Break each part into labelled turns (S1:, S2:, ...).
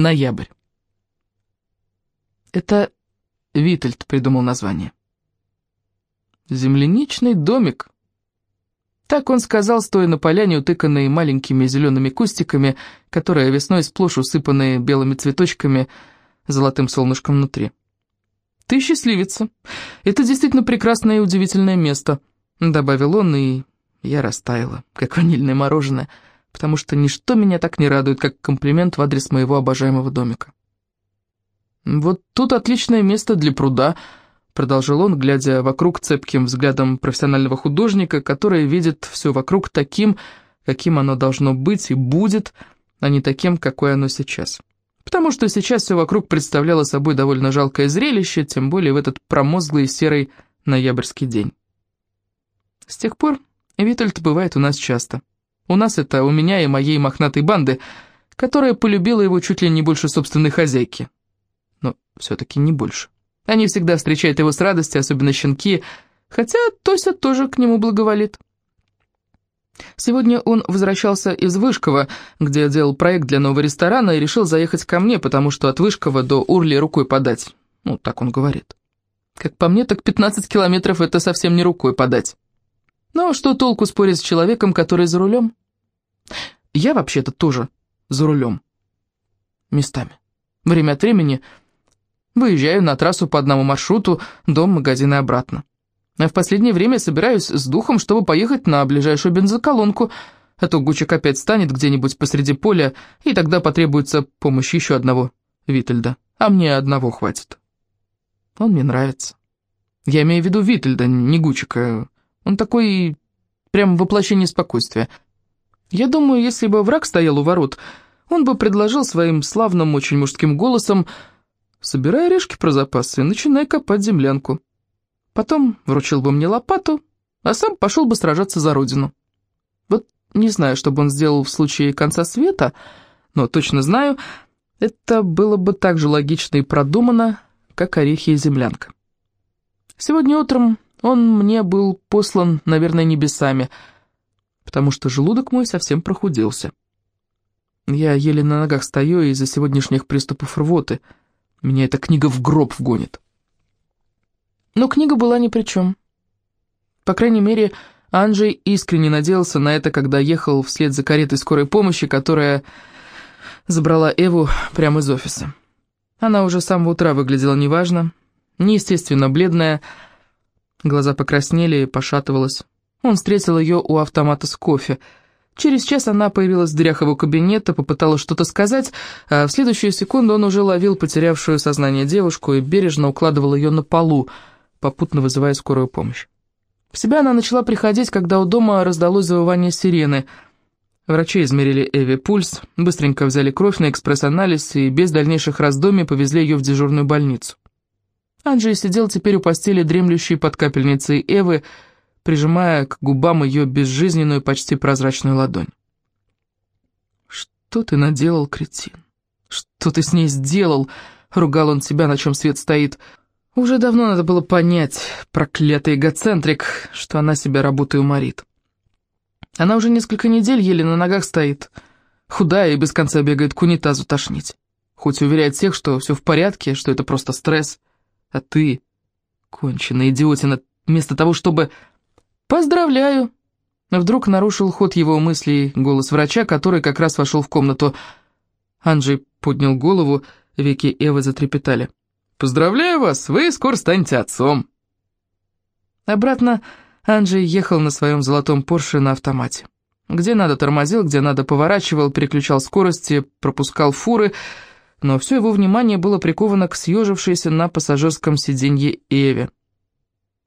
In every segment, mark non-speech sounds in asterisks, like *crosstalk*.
S1: Ноябрь. Это Витальд придумал название. «Земляничный домик». Так он сказал, стоя на поляне, утыканной маленькими зелеными кустиками, которые весной сплошь усыпаны белыми цветочками, золотым солнышком внутри. «Ты счастливица. Это действительно прекрасное и удивительное место», — добавил он, и я растаяла, как ванильное мороженое, потому что ничто меня так не радует, как комплимент в адрес моего обожаемого домика. «Вот тут отличное место для пруда», — продолжил он, глядя вокруг цепким взглядом профессионального художника, который видит все вокруг таким, каким оно должно быть и будет, а не таким, какое оно сейчас потому что сейчас все вокруг представляло собой довольно жалкое зрелище, тем более в этот промозглый серый ноябрьский день. С тех пор Витальд бывает у нас часто. У нас это у меня и моей мохнатой банды, которая полюбила его чуть ли не больше собственной хозяйки. Но все-таки не больше. Они всегда встречают его с радостью, особенно щенки, хотя Тося тоже к нему благоволит. Сегодня он возвращался из Вышкова, где делал проект для нового ресторана, и решил заехать ко мне, потому что от Вышкова до Урли рукой подать. Ну, так он говорит. Как по мне, так 15 километров это совсем не рукой подать. Но что толку спорить с человеком, который за рулем? Я вообще-то тоже за рулем. Местами. Время от времени выезжаю на трассу по одному маршруту, дом, магазин и обратно. А в последнее время собираюсь с духом, чтобы поехать на ближайшую бензоколонку, а то Гучик опять станет где-нибудь посреди поля, и тогда потребуется помощь еще одного Витальда, а мне одного хватит. Он мне нравится. Я имею в виду Витальда, не Гучика. Он такой прям воплощение спокойствия. Я думаю, если бы враг стоял у ворот, он бы предложил своим славным, очень мужским голосом «Собирай орешки про запасы начинай копать землянку». Потом вручил бы мне лопату, а сам пошел бы сражаться за родину. Вот не знаю, что бы он сделал в случае конца света, но точно знаю, это было бы так же логично и продумано, как орехи и землянка. Сегодня утром он мне был послан, наверное, небесами, потому что желудок мой совсем прохудился. Я еле на ногах стою из-за сегодняшних приступов рвоты. Меня эта книга в гроб вгонит. Но книга была ни при чем. По крайней мере, Анджей искренне надеялся на это, когда ехал вслед за каретой скорой помощи, которая забрала Эву прямо из офиса. Она уже с самого утра выглядела неважно, неестественно бледная, глаза покраснели и пошатывалась. Он встретил ее у автомата с кофе. Через час она появилась в дверях его кабинета, попыталась что-то сказать, а в следующую секунду он уже ловил потерявшую сознание девушку и бережно укладывал ее на полу, попутно вызывая скорую помощь. В себя она начала приходить, когда у дома раздалось завывание сирены. Врачи измерили Эви пульс, быстренько взяли кровь на экспресс-анализ и без дальнейших раздумий повезли ее в дежурную больницу. Анджей сидел теперь у постели, дремлющей под капельницей Эвы, прижимая к губам ее безжизненную, почти прозрачную ладонь. «Что ты наделал, кретин? Что ты с ней сделал?» — ругал он себя, на чем свет стоит. Уже давно надо было понять, проклятый эгоцентрик, что она себя работой уморит. Она уже несколько недель еле на ногах стоит, худая и без конца бегает к унитазу тошнить. Хоть уверяет всех, что все в порядке, что это просто стресс. А ты, конченая идиотина, вместо того, чтобы... «Поздравляю!» Вдруг нарушил ход его мыслей голос врача, который как раз вошел в комнату. Анджей поднял голову, веки Эвы затрепетали. Поздравляю вас, вы скоро станете отцом. Обратно Анджей ехал на своем золотом Порше на автомате. Где надо тормозил, где надо поворачивал, переключал скорости, пропускал фуры, но все его внимание было приковано к съежившейся на пассажирском сиденье Эве.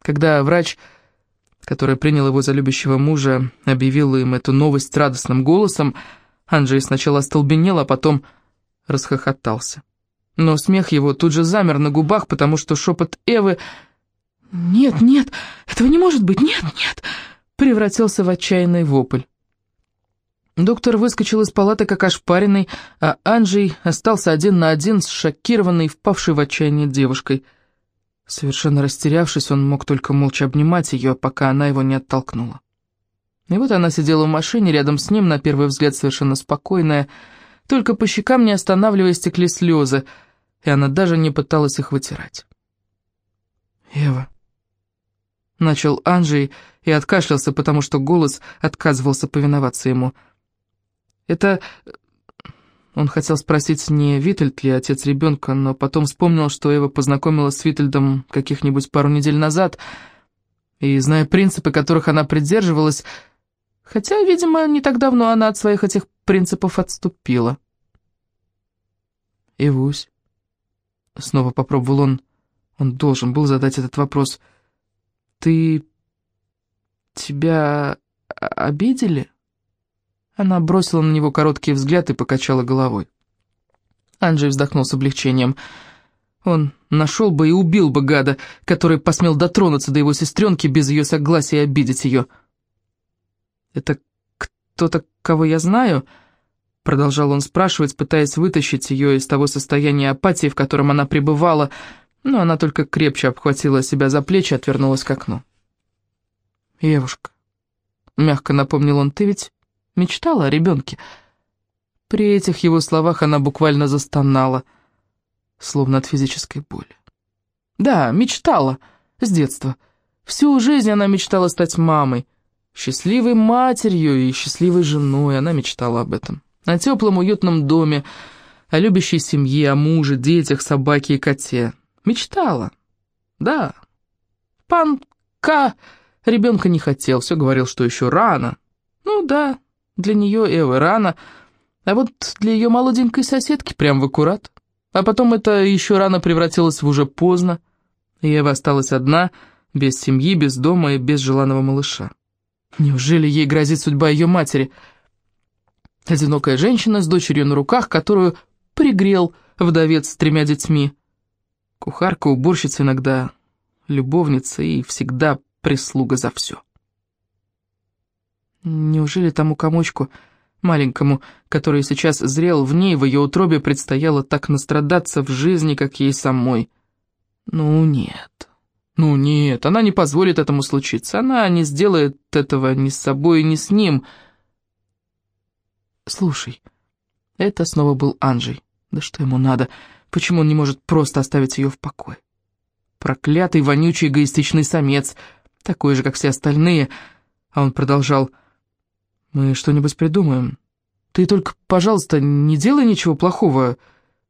S1: Когда врач, который принял его за любящего мужа, объявил им эту новость радостным голосом, Анджей сначала остолбенел, а потом расхохотался. Но смех его тут же замер на губах, потому что шепот Эвы «Нет, нет, этого не может быть, нет, нет!» превратился в отчаянный вопль. Доктор выскочил из палаты как ошпаренный, а Анджей остался один на один с шокированной, впавшей в отчаяние девушкой. Совершенно растерявшись, он мог только молча обнимать ее, пока она его не оттолкнула. И вот она сидела в машине рядом с ним, на первый взгляд совершенно спокойная, только по щекам, не останавливаясь, текли слезы, и она даже не пыталась их вытирать. «Ева», — начал Анджей и откашлялся, потому что голос отказывался повиноваться ему. «Это...» Он хотел спросить, не Витальд ли отец ребенка, но потом вспомнил, что Эва познакомилась с Витальдом каких-нибудь пару недель назад, и, зная принципы, которых она придерживалась, хотя, видимо, не так давно она от своих этих принципов отступила. «Ивусь», — снова попробовал он, он должен был задать этот вопрос, «ты... тебя обидели?» Она бросила на него короткий взгляд и покачала головой. Анджей вздохнул с облегчением. Он нашел бы и убил бы гада, который посмел дотронуться до его сестренки без ее согласия и обидеть ее. «Это кто-то, кого я знаю?» Продолжал он спрашивать, пытаясь вытащить ее из того состояния апатии, в котором она пребывала, но она только крепче обхватила себя за плечи и отвернулась к окну. «Евушка», — мягко напомнил он, — «ты ведь Мечтала о ребенке. При этих его словах она буквально застонала, словно от физической боли. Да, мечтала, с детства. Всю жизнь она мечтала стать мамой, счастливой матерью и счастливой женой, она мечтала об этом. О теплом уютном доме, о любящей семье, о муже, детях, собаке и коте. Мечтала, да. Пан К. ребенка не хотел, все говорил, что еще рано. Ну да, для нее Эвы рано, а вот для ее молоденькой соседки прям в аккурат. А потом это еще рано превратилось в уже поздно, и Эва осталась одна, без семьи, без дома и без желанного малыша. Неужели ей грозит судьба ее матери? Одинокая женщина с дочерью на руках, которую пригрел вдовец с тремя детьми. Кухарка, уборщица иногда, любовница и всегда прислуга за все. Неужели тому комочку, маленькому, который сейчас зрел в ней, в ее утробе предстояло так настрадаться в жизни, как ей самой? Ну нет, ну нет, она не позволит этому случиться, она не сделает этого ни с собой, ни с ним. Слушай, это снова был Анджей. Да что ему надо? Почему он не может просто оставить ее в покое? Проклятый, вонючий, эгоистичный самец, такой же, как все остальные. А он продолжал... Мы что-нибудь придумаем. Ты только, пожалуйста, не делай ничего плохого,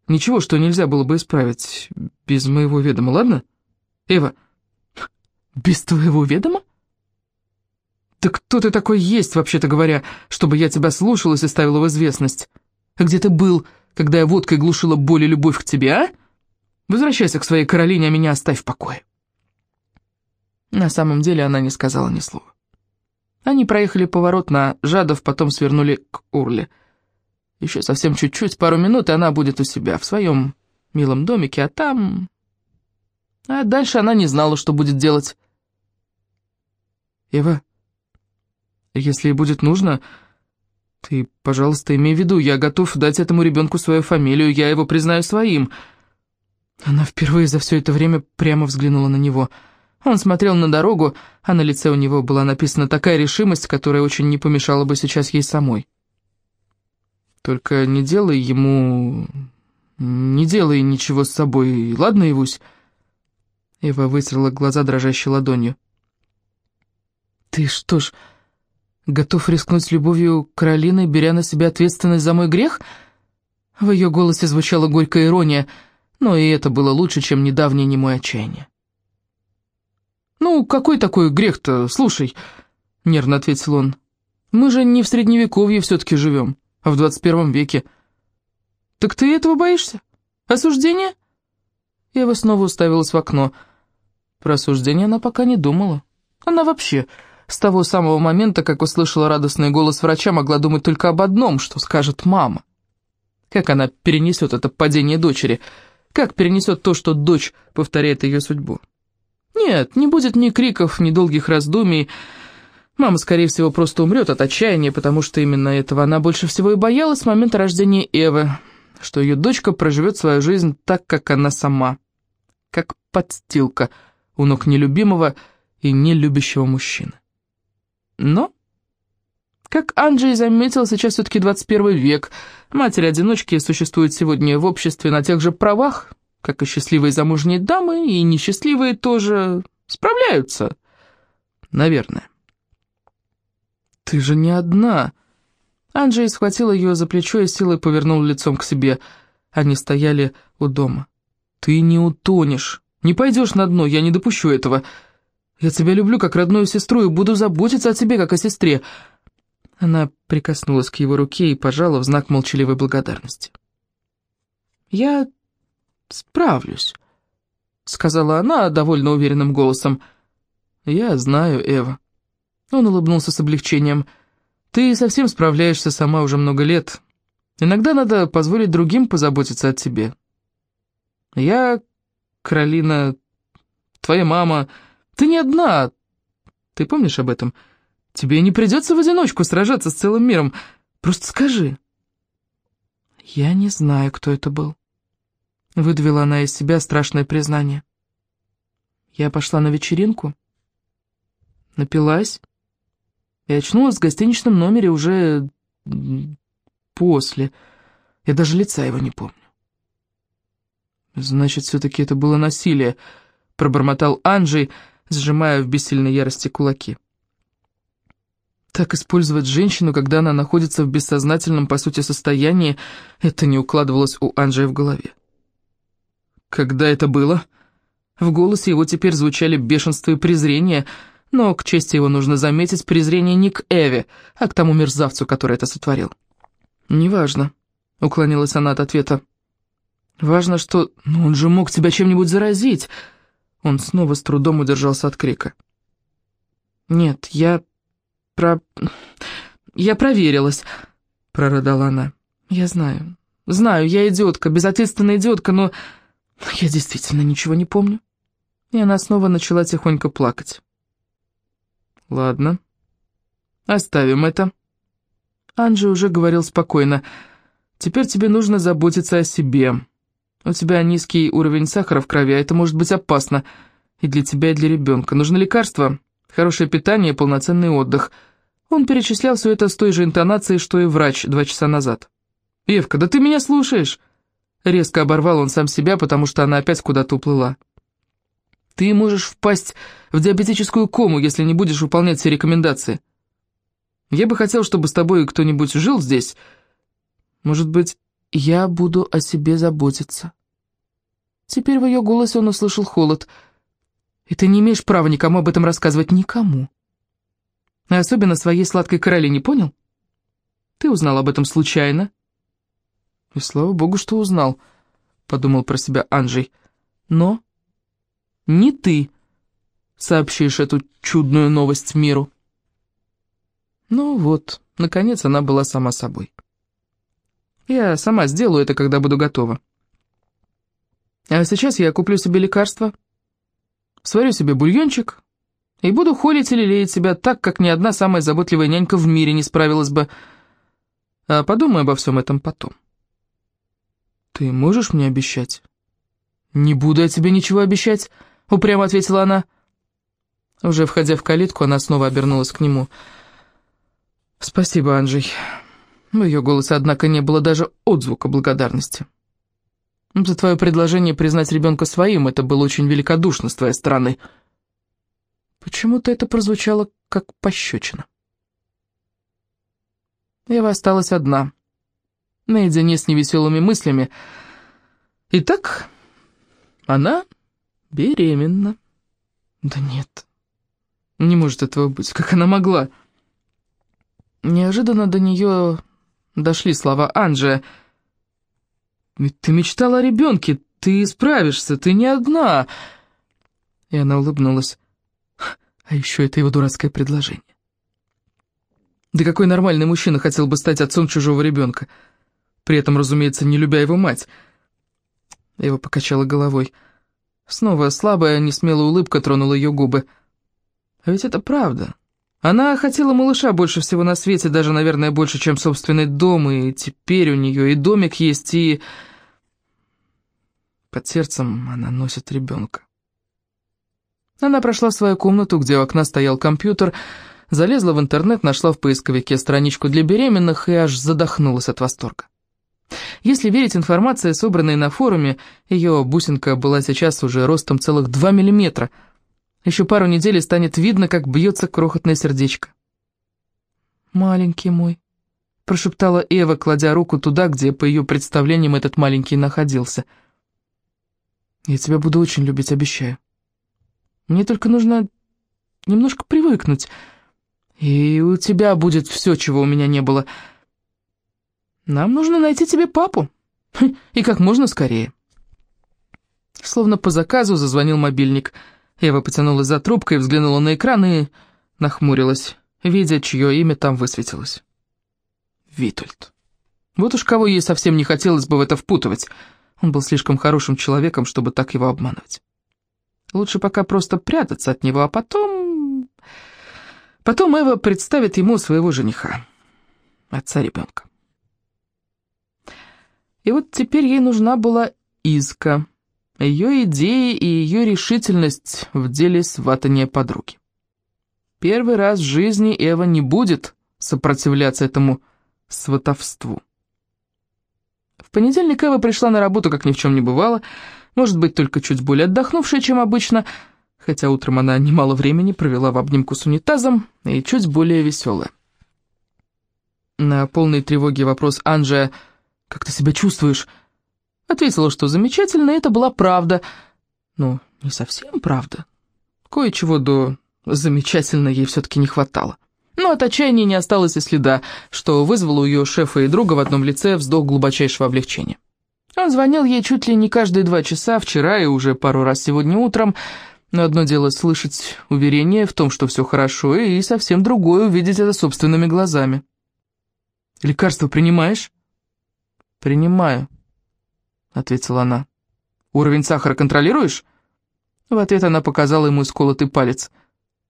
S1: ничего, что нельзя было бы исправить без моего ведома, ладно? Эва, без твоего ведома? Да кто ты такой есть, вообще-то говоря, чтобы я тебя слушалась и ставила в известность? А где ты был, когда я водкой глушила боль и любовь к тебе, а? Возвращайся к своей Каролине, а меня оставь в покое. На самом деле она не сказала ни слова. Они проехали поворот на Жадов, потом свернули к Урле. Еще совсем чуть-чуть, пару минут, и она будет у себя, в своем милом домике, а там... А дальше она не знала, что будет делать. «Ева, если будет нужно, ты, пожалуйста, имей в виду, я готов дать этому ребенку свою фамилию, я его признаю своим». Она впервые за все это время прямо взглянула на него — он смотрел на дорогу, а на лице у него была написана такая решимость, которая очень не помешала бы сейчас ей самой. «Только не делай ему... не делай ничего с собой, ладно, Ивусь?» Ева вытерла глаза дрожащей ладонью. «Ты что ж, готов рискнуть любовью Каролины, беря на себя ответственность за мой грех?» В ее голосе звучала горькая ирония, но и это было лучше, чем недавнее немое отчаяние. «Ну, какой такой грех-то, слушай?» — нервно ответил он. «Мы же не в Средневековье все-таки живем, а в двадцать первом веке». «Так ты этого боишься? Осуждение?» Ева снова уставилась в окно. Про осуждение она пока не думала. Она вообще с того самого момента, как услышала радостный голос врача, могла думать только об одном, что скажет мама. Как она перенесет это падение дочери? Как перенесет то, что дочь повторяет ее судьбу? Нет, не будет ни криков, ни долгих раздумий. Мама, скорее всего, просто умрет от отчаяния, потому что именно этого она больше всего и боялась с момента рождения Эвы, что ее дочка проживет свою жизнь так, как она сама, как подстилка у ног нелюбимого и нелюбящего мужчины. Но Как Анджей заметил, сейчас все-таки 21 век. Матери-одиночки существуют сегодня в обществе на тех же правах, как и счастливые замужние дамы, и несчастливые тоже справляются. Наверное. «Ты же не одна!» Анджей схватил ее за плечо и силой повернул лицом к себе. Они стояли у дома. «Ты не утонешь, не пойдешь на дно, я не допущу этого. Я тебя люблю как родную сестру и буду заботиться о тебе, как о сестре». Она прикоснулась к его руке и пожала в знак молчаливой благодарности. «Я справлюсь», — сказала она довольно уверенным голосом. «Я знаю, Эва». Он улыбнулся с облегчением. «Ты совсем справляешься сама уже много лет. Иногда надо позволить другим позаботиться о тебе. Я, Каролина, твоя мама, ты не одна. Ты помнишь об этом? Тебе не придется в одиночку сражаться с целым миром. Просто скажи». «Я не знаю, кто это был». Выдавила она из себя страшное признание. Я пошла на вечеринку, напилась и очнулась в гостиничном номере уже после. Я даже лица его не помню. «Значит, все-таки это было насилие», — пробормотал Анджей, сжимая в бессильной ярости кулаки. Так использовать женщину, когда она находится в бессознательном, по сути, состоянии, это не укладывалось у Анджея в голове. «Когда это было?» В голосе его теперь звучали бешенство и презрение, но, к чести его нужно заметить, презрение не к Эве, а к тому мерзавцу, который это сотворил. «Неважно», — уклонилась она от ответа. «Важно, что... Ну, он же мог тебя чем-нибудь заразить!» Он снова с трудом удержался от крика. «Нет, я... про... я проверилась», — прорыдала она. «Я знаю. Знаю, я идиотка, безответственная идиотка, но я действительно ничего не помню». И она снова начала тихонько плакать. «Ладно, оставим это». Анджи уже говорил спокойно. «Теперь тебе нужно заботиться о себе. У тебя низкий уровень сахара в крови, а это может быть опасно. И для тебя, и для ребенка. Нужно лекарство, хорошее питание, полноценный отдых». Он перечислял все это с той же интонацией, что и врач два часа назад. «Евка, да ты меня слушаешь?» Резко оборвал он сам себя, потому что она опять куда-то уплыла. «Ты можешь впасть в диабетическую кому, если не будешь выполнять все рекомендации. Я бы хотел, чтобы с тобой кто-нибудь жил здесь. Может быть, я буду о себе заботиться». Теперь в ее голосе он услышал холод. «И ты не имеешь права никому об этом рассказывать. Никому. А особенно своей сладкой Каролине, понял? Ты узнал об этом случайно?» «И слава богу, что узнал», — подумал про себя Анджей. «Но не ты сообщишь эту чудную новость миру». Ну вот, наконец она была сама собой. Я сама сделаю это, когда буду готова. А сейчас я куплю себе лекарство, сварю себе бульончик и буду холить или леять себя так, как ни одна самая заботливая нянька в мире не справилась бы. А подумай обо всем этом потом. «Ты можешь мне обещать?» «Не буду я тебе ничего обещать», — упрямо ответила она. Уже входя в калитку, она снова обернулась к нему. «Спасибо, Анджей». В ее голосе, однако, не было даже отзвука благодарности. «За твое предложение признать ребенка своим, это было очень великодушно с твоей стороны». Почему-то это прозвучало как пощечина. Ева осталась одна наедине с невеселыми мыслями. Итак, она беременна. Да нет, не может этого быть, как она могла. Неожиданно до нее дошли слова. «Ведь ты мечтала о ребенке, ты справишься, ты не одна!» И она улыбнулась. А еще это его дурацкое предложение. Да какой нормальный мужчина хотел бы стать отцом чужого ребенка? При этом, разумеется, не любя его мать. Ева покачала головой. Снова слабая, несмелая улыбка тронула ее губы. А ведь это правда. Она хотела малыша больше всего на свете, даже, наверное, больше, чем собственный дом, и теперь у нее и домик есть, и... Под сердцем она носит ребенка. Она прошла в свою комнату, где у окна стоял компьютер, залезла в интернет, нашла в поисковике страничку для беременных и аж задохнулась от восторга. Если верить информации, собранной на форуме, ее бусинка была сейчас уже ростом целых 2 миллиметра. Еще пару недель станет видно, как бьется крохотное сердечко. «Маленький мой», — прошептала Эва, кладя руку туда, где, по ее представлениям, этот маленький находился. «Я тебя буду очень любить, обещаю. Мне только нужно немножко привыкнуть, и у тебя будет все, чего у меня не было». Нам нужно найти тебе папу. И как можно скорее. Словно по заказу зазвонил мобильник. Ева потянулась за трубкой, взглянула на экран и нахмурилась, видя, чье имя там высветилось. Витольд. Вот уж кого ей совсем не хотелось бы в это впутывать. Он был слишком хорошим человеком, чтобы так его обманывать. Лучше пока просто прятаться от него, а потом... Потом Эва представит ему своего жениха, отца ребенка. И вот теперь ей нужна была Изка, ее идеи и ее решительность в деле сватания подруги. Первый раз в жизни Эва не будет сопротивляться этому сватовству. В понедельник Эва пришла на работу, как ни в чем не бывало, может быть, только чуть более отдохнувшая, чем обычно, хотя утром она немало времени провела в обнимку с унитазом и чуть более веселая. На полной тревоге вопрос Анжия «Как ты себя чувствуешь?» Ответила, что замечательно, это была правда. Но не совсем правда. Кое-чего до «замечательно» ей все-таки не хватало. Но от отчаяния не осталось и следа, что вызвало у ее шефа и друга в одном лице вздох глубочайшего облегчения. Он звонил ей чуть ли не каждые два часа, вчера и уже пару раз сегодня утром, но одно дело слышать уверение в том, что все хорошо, и совсем другое увидеть это собственными глазами. «Лекарство принимаешь?» «Принимаю», — ответила она. «Уровень сахара контролируешь?» В ответ она показала ему исколотый палец.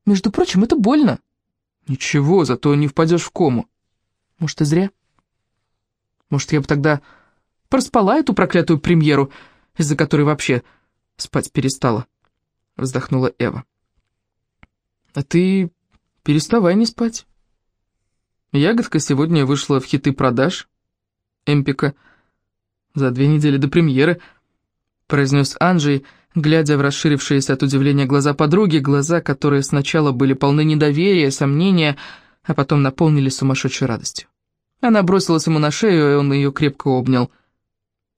S1: «Между прочим, это больно». «Ничего, зато не впадешь в кому». «Может, и зря?» «Может, я бы тогда проспала эту проклятую премьеру, из-за которой вообще спать перестала?» Вздохнула Эва. «А ты переставай не спать». Ягодка сегодня вышла в хиты продаж. Эмпика за две недели до премьеры», — произнес Анджей, глядя в расширившиеся от удивления глаза подруги, глаза, которые сначала были полны недоверия, сомнения, а потом наполнили сумасшедшей радостью. Она бросилась ему на шею, и он ее крепко обнял.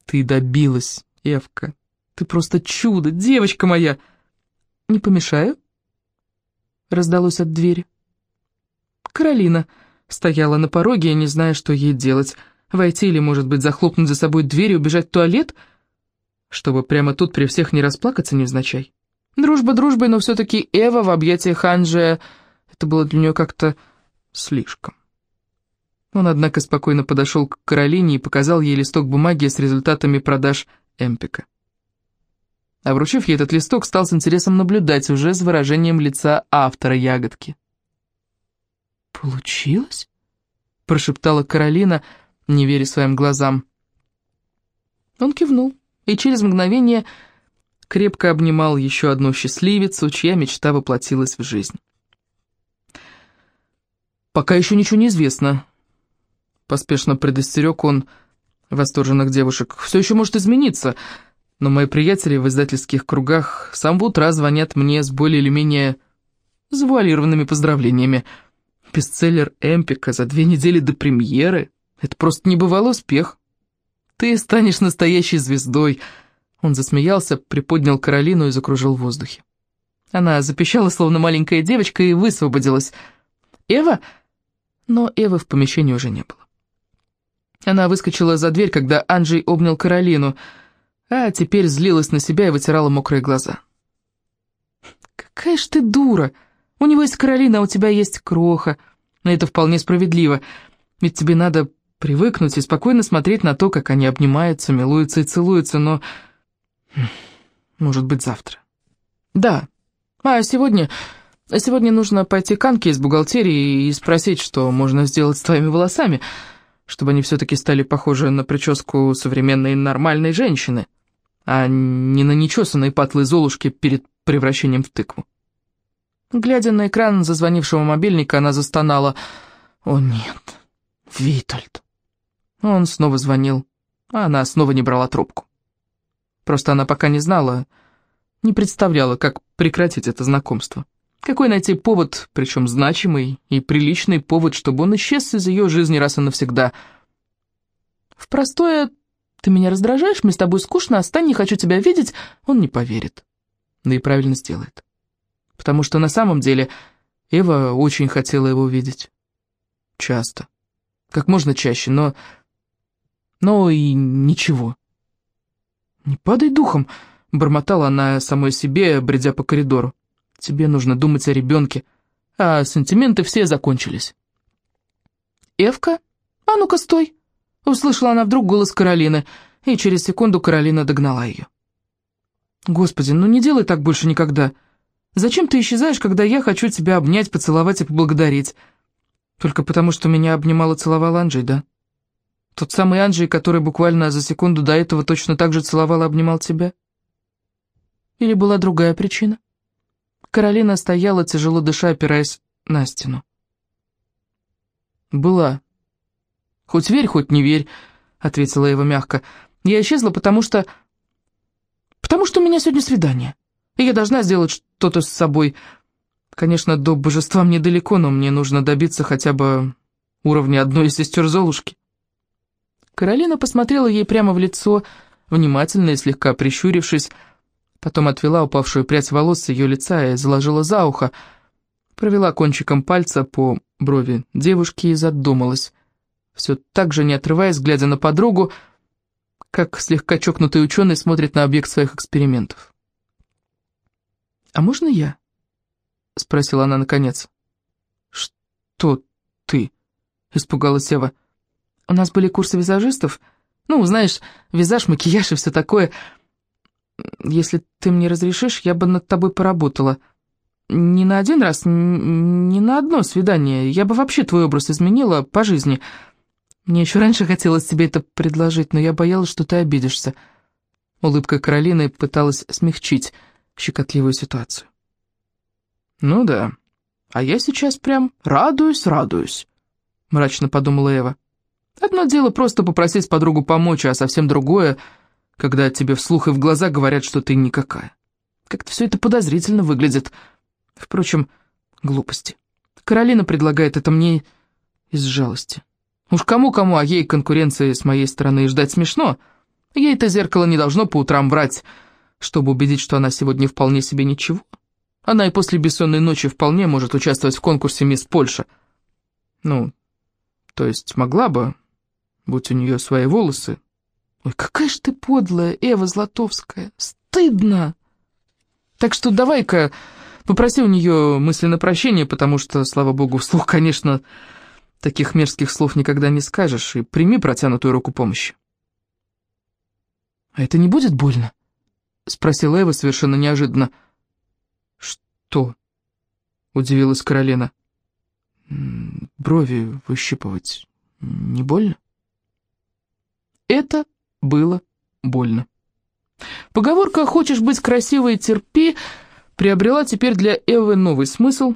S1: «Ты добилась, Эвка. Ты просто чудо, девочка моя!» «Не помешаю?» Раздалось от двери. Каролина стояла на пороге, не зная, что ей делать — Войти или, может быть, захлопнуть за собой дверь и убежать в туалет? Чтобы прямо тут при всех не расплакаться невзначай. Дружба дружбой, но все-таки Эва в объятиях Анджия... Это было для нее как-то слишком. Он, однако, спокойно подошел к Каролине и показал ей листок бумаги с результатами продаж Эмпика. А вручив ей этот листок, стал с интересом наблюдать уже с выражением лица автора ягодки. «Получилось?» — прошептала Каролина, — не веря своим глазам. Он кивнул и через мгновение крепко обнимал еще одну счастливицу, чья мечта воплотилась в жизнь. «Пока еще ничего не известно», — поспешно предостерег он восторженных девушек. «Все еще может измениться, но мои приятели в издательских кругах с самого утра звонят мне с более или менее завуалированными поздравлениями. Бестселлер Эмпика за две недели до премьеры». Это просто небывалый успех. Ты станешь настоящей звездой. Он засмеялся, приподнял Каролину и закружил в воздухе. Она запищала, словно маленькая девочка, и высвободилась. «Эва?» Но Эвы в помещении уже не было. Она выскочила за дверь, когда Анджей обнял Каролину, а теперь злилась на себя и вытирала мокрые глаза. «Какая ж ты дура! У него есть Каролина, а у тебя есть Кроха. Но это вполне справедливо, ведь тебе надо привыкнуть и спокойно смотреть на то, как они обнимаются, милуются и целуются, но... Может быть, завтра. Да. А сегодня... Сегодня нужно пойти к Анке из бухгалтерии и спросить, что можно сделать с твоими волосами, чтобы они все-таки стали похожи на прическу современной нормальной женщины, а не на нечесанные патлы Золушки перед превращением в тыкву. Глядя на экран зазвонившего мобильника, она застонала. «О нет, Витальд!» Он снова звонил, а она снова не брала трубку. Просто она пока не знала, не представляла, как прекратить это знакомство. Какой найти повод, причем значимый и приличный повод, чтобы он исчез из ее жизни раз и навсегда. В простое «ты меня раздражаешь, мне с тобой скучно, остань, не хочу тебя видеть» он не поверит. Да и правильно сделает. Потому что на самом деле Эва очень хотела его видеть. Часто. Как можно чаще, но... Но и ничего. «Не падай духом», — бормотала она самой себе, бредя по коридору. «Тебе нужно думать о ребенке, а сантименты все закончились». «Эвка, а ну-ка стой!» — услышала она вдруг голос Каролины, и через секунду Каролина догнала ее. «Господи, ну не делай так больше никогда. Зачем ты исчезаешь, когда я хочу тебя обнять, поцеловать и поблагодарить? Только потому, что меня обнимал и целовал Анджей, да?» Тот самый Анджей, который буквально за секунду до этого точно так же целовал и обнимал тебя? Или была другая причина? Каролина стояла, тяжело дыша, опираясь на стену. «Была. Хоть верь, хоть не верь», — ответила Эва мягко. «Я исчезла, потому что... потому что у меня сегодня свидание, и я должна сделать что-то с собой. Конечно, до божества мне далеко, но мне нужно добиться хотя бы уровня одной из сестер Золушки». Каролина посмотрела ей прямо в лицо, внимательно и слегка прищурившись, потом отвела упавшую прядь волос с ее лица и заложила за ухо, провела кончиком пальца по брови девушки и задумалась, все так же не отрываясь, глядя на подругу, как слегка чокнутый ученый смотрит на объект своих экспериментов. «А можно я?» — спросила она наконец. «Что ты?» — испугалась Ева. У нас были курсы визажистов. Ну, знаешь, визаж, макияж и все такое. Если ты мне разрешишь, я бы над тобой поработала. Не на один раз, не на одно свидание. Я бы вообще твой образ изменила по жизни. Мне еще раньше хотелось тебе это предложить, но я боялась, что ты обидишься. Улыбка Каролины пыталась смягчить щекотливую ситуацию. «Ну да, а я сейчас прям радуюсь, радуюсь», — мрачно подумала Эва. Одно дело просто попросить подругу помочь, а совсем другое, когда тебе вслух и в глаза говорят, что ты никакая. Как-то все это подозрительно выглядит. Впрочем, глупости. Каролина предлагает это мне из жалости. Уж кому-кому, а ей конкуренции с моей стороны ждать смешно. Ей это зеркало не должно по утрам врать, чтобы убедить, что она сегодня вполне себе ничего. Она и после бессонной ночи вполне может участвовать в конкурсе «Мисс Польша». Ну, то есть могла бы, будь у нее свои волосы. Ой, какая ж ты подлая, Эва Златовская, стыдно. Так что давай-ка попроси у нее мысленно прощения, потому что, слава богу, вслух, конечно, таких мерзких слов никогда не скажешь, и прими протянутую руку помощи. «А это не будет больно?» — спросила Эва совершенно неожиданно. «Что?» — удивилась Каролина. «Брови выщипывать не больно?» Это было больно. Поговорка «хочешь быть красивой, терпи» приобрела теперь для Эвы новый смысл,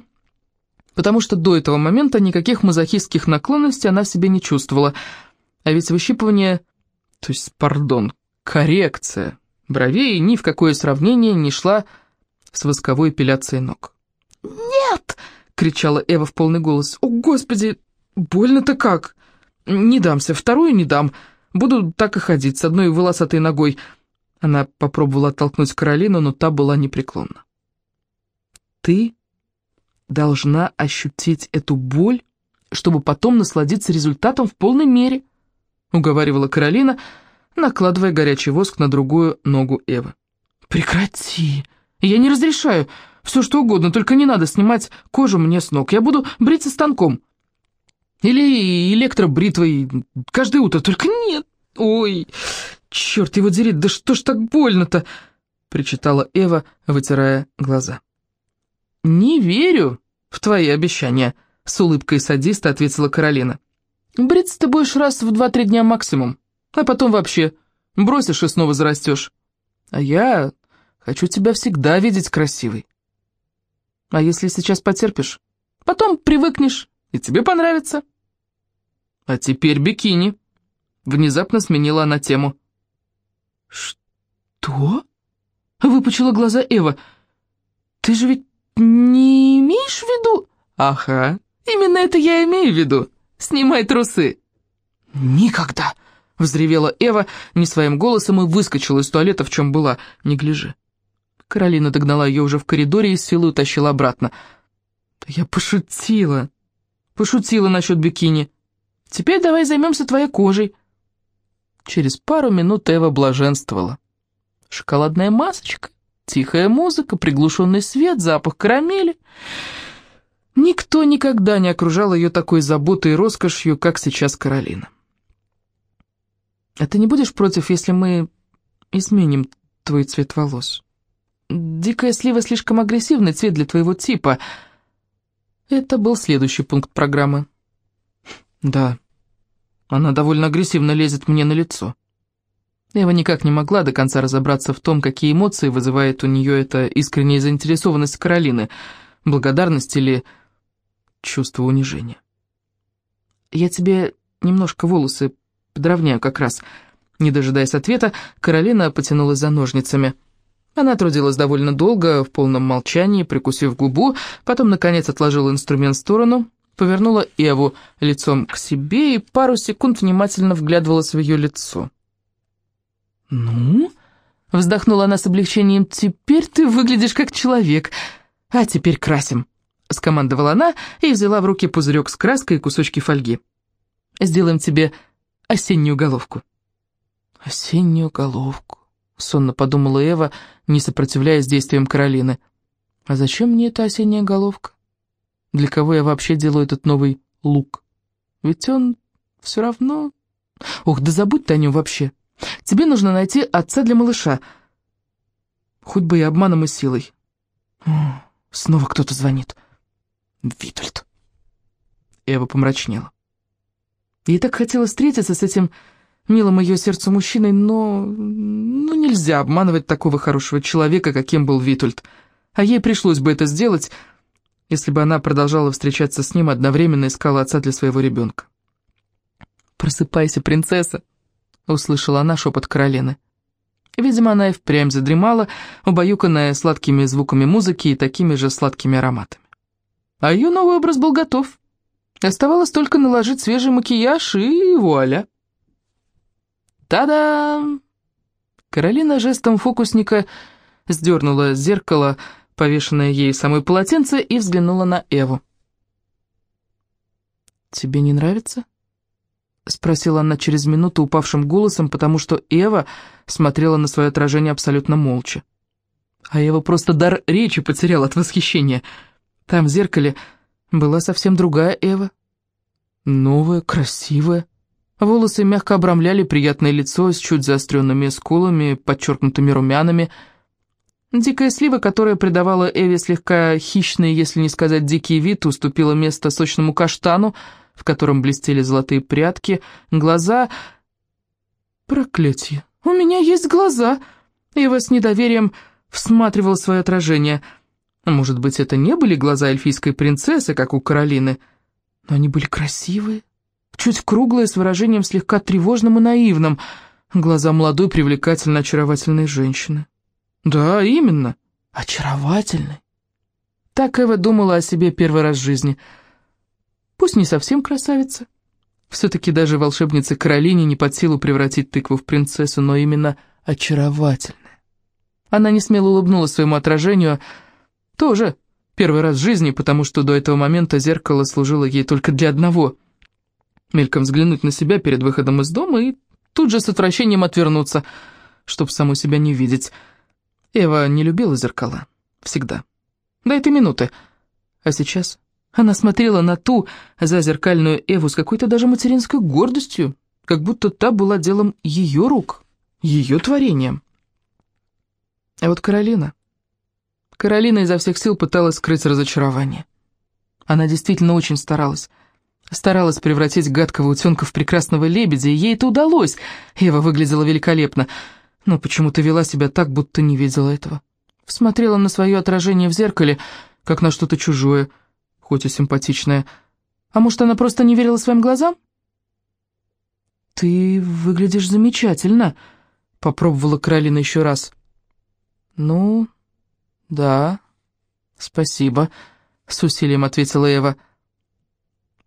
S1: потому что до этого момента никаких мазохистских наклонностей она в себе не чувствовала. А ведь выщипывание, то есть, пардон, коррекция бровей ни в какое сравнение не шла с восковой эпиляцией ног. «Нет!» — кричала Эва в полный голос. «О, Господи, больно-то как! Не дамся, вторую не дам!» Буду так и ходить, с одной волосатой ногой». Она попробовала оттолкнуть Каролину, но та была непреклонна. «Ты должна ощутить эту боль, чтобы потом насладиться результатом в полной мере», уговаривала Каролина, накладывая горячий воск на другую ногу Эвы. «Прекрати! Я не разрешаю. Все что угодно, только не надо снимать кожу мне с ног. Я буду бриться станком». Или электробритвой каждое утро, только нет. Ой, черт его дери, да что ж так больно-то?» причитала Эва, вытирая глаза. «Не верю в твои обещания», — с улыбкой садиста ответила Каролина. «Бриться ты будешь раз в два-три дня максимум, а потом вообще бросишь и снова зарастешь. А я хочу тебя всегда видеть красивой». А если сейчас потерпишь? Потом привыкнешь, и тебе понравится. А теперь бикини. Внезапно сменила она тему. Что? Выпучила глаза Эва. Ты же ведь не имеешь в виду... Ага, именно это я имею в виду. Снимай трусы. Никогда! Взревела Эва не своим голосом и выскочила из туалета, в чем была, не гляжи. Каролина догнала ее уже в коридоре и с силой утащила обратно. «Да я пошутила. Пошутила насчет бикини. Теперь давай займемся твоей кожей». Через пару минут Эва блаженствовала. Шоколадная масочка, тихая музыка, приглушенный свет, запах карамели. Никто никогда не окружал ее такой заботой и роскошью, как сейчас Каролина. «А ты не будешь против, если мы изменим твой цвет волос?» Дикая слива слишком агрессивный цвет для твоего типа. Это был следующий пункт программы. Да, она довольно агрессивно лезет мне на лицо. Эва никак не могла до конца разобраться в том, какие эмоции вызывает у нее эта искренняя заинтересованность Каролины, благодарность или чувство унижения. «Я тебе немножко волосы подровняю как раз». Не дожидаясь ответа, Каролина потянулась за ножницами – она трудилась довольно долго, в полном молчании, прикусив губу, потом, наконец, отложила инструмент в сторону, повернула Эву лицом к себе и пару секунд внимательно вглядывалась в ее лицо. «Ну?» — вздохнула она с облегчением. «Теперь ты выглядишь как человек. А теперь красим», — скомандовала она и взяла в руки пузырек с краской и кусочки фольги. «Сделаем тебе осеннюю головку». «Осеннюю головку», — сонно подумала Эва, — не сопротивляясь действиям Каролины. «А зачем мне эта осенняя головка? Для кого я вообще делаю этот новый лук? Ведь он все равно... Ох, да забудь ты о нем вообще. Тебе нужно найти отца для малыша. Хоть бы и обманом и силой. Снова кто-то звонит. Витальд. Эва помрачнела. Ей так хотелось встретиться с этим милым ее сердцу мужчиной, но... Ну, нельзя обманывать такого хорошего человека, каким был Витульд. А ей пришлось бы это сделать, если бы она продолжала встречаться с ним, одновременно искала отца для своего ребенка. «Просыпайся, принцесса!» — услышала она шепот Каролины. Видимо, она и впрямь задремала, убаюканная сладкими звуками музыки и такими же сладкими ароматами. А ее новый образ был готов. Оставалось только наложить свежий макияж и вуаля. Та-дам! Каролина жестом фокусника сдернула зеркало, повешенное ей самой полотенце, и взглянула на Эву. «Тебе не нравится?» — спросила она через минуту упавшим голосом, потому что Эва смотрела на свое отражение абсолютно молча. А Эва просто дар речи потеряла от восхищения. Там в зеркале была совсем другая Эва. Новая, красивая, Волосы мягко обрамляли приятное лицо с чуть заостренными скулами, подчеркнутыми румянами. Дикая слива, которая придавала Эве слегка хищный, если не сказать дикий вид, уступила место сочному каштану, в котором блестели золотые прядки, глаза... Проклятие! У меня есть глаза! Эва с недоверием всматривала свое отражение. Может быть, это не были глаза эльфийской принцессы, как у Каролины, но они были красивые чуть круглая, с выражением слегка тревожным и наивным. Глаза молодой, привлекательно очаровательной женщины. Да, именно, очаровательной. Так Эва думала о себе первый раз в жизни. Пусть не совсем красавица. Все-таки даже волшебнице Каролине не под силу превратить тыкву в принцессу, но именно очаровательная. Она не смело улыбнулась своему отражению, тоже первый раз в жизни, потому что до этого момента зеркало служило ей только для одного — мельком взглянуть на себя перед выходом из дома и тут же с отвращением отвернуться, чтобы саму себя не видеть. Эва не любила зеркала. Всегда. До этой минуты. А сейчас она смотрела на ту зазеркальную Эву с какой-то даже материнской гордостью, как будто та была делом ее рук, ее творением. А вот Каролина... Каролина изо всех сил пыталась скрыть разочарование. Она действительно очень старалась. Старалась превратить гадкого утенка в прекрасного лебедя, и ей это удалось. Ева выглядела великолепно, но почему-то вела себя так, будто не видела этого. Смотрела на свое отражение в зеркале как на что-то чужое, хоть и симпатичное. А может, она просто не верила своим глазам? «Ты выглядишь замечательно», — попробовала Каролина еще раз. «Ну, да, спасибо», — с усилием ответила Эва.